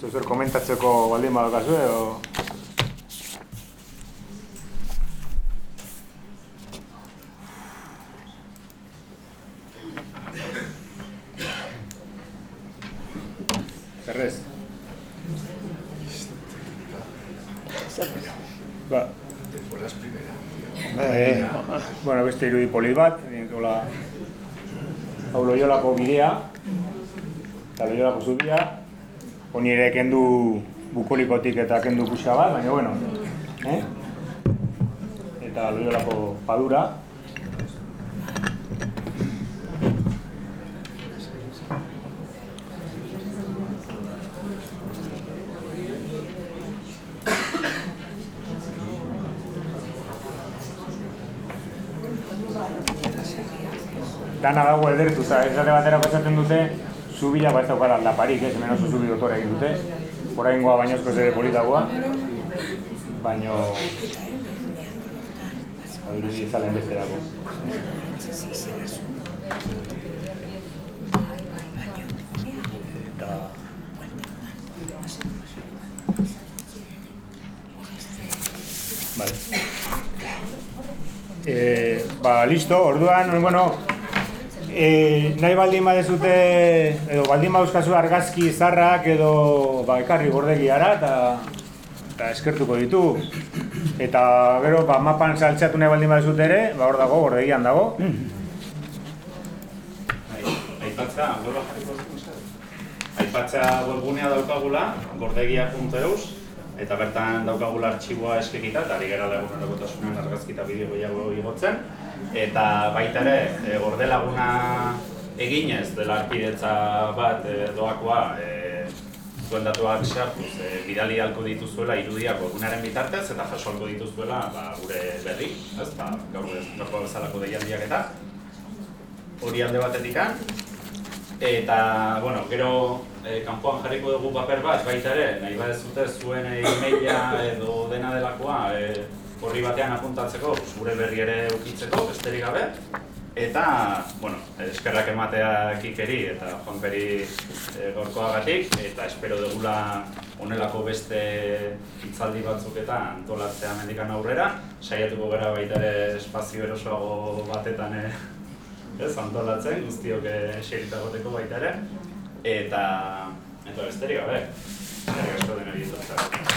Zer komentatzeko baldin badakazu edo... Zerrez? Ba, Eh, bueno, beste irudi polit bat, hola, hau loiolako bidea, eta loiolako zubia, honi ere kendu bukolikotik eta kendu kuxa bat, baina bueno, eh? eta loiolako padura, dana dago edertuta, esate batera pasatzen dute, zubila bat daukala aldaparik, ez, hemen oso zubi dotore egin dute, oraingoa bainozko ez ere politagoa, baino... Adurudi ezalen beste dago. Eta... Vale. Eh, ba, listo, orduan, bueno, E, nahi baldin badezute, edo baldin baduzkazu argazki zarrak edo ba, ekarri bordegiara eta, eta eskertuko ditu. Eta gero ba, mapan saltzeatu nahi baldin badezute ere, ba, hor dago, bordegian dago. Aipatza, Aipatza webgunea daukagula, gordegia.eus, eta bertan daukagula artxiboa eskekita, eta ari gara lagunerokotasunan argazkita bideo gehiago igotzen. Eta baita ere, e, gorde laguna eginez dela arpidetza bat e, doakoa, e, zuen datuak sartuz, e, bidali halko dituzuela irudiak webgunaren bitartez, eta jaso halko dituzuela ba, gure berri, ez, ba, gaur bezalako deialdiak eta. Hori alde batetikan, Eta, bueno, gero e, kanpoan jarriko dugu paper bat, baita ere, nahi badezute zuen e-maila edo dena delakoa horri batean apuntatzeko, gure berri ere ukitzeko, besterik gabe. Eta, bueno, eskerrak ematea kikeri eta joanperi e, gorkoagatik, eta espero dugula honelako beste hitzaldi batzuk eta antolatzea mendikan aurrera. Saiatuko gara baita ere espazio erosoago batetan e, ez, antolatzen, guztiok eserita goteko baita ere. Eta, eta besterik gabe, eskerrik asko denari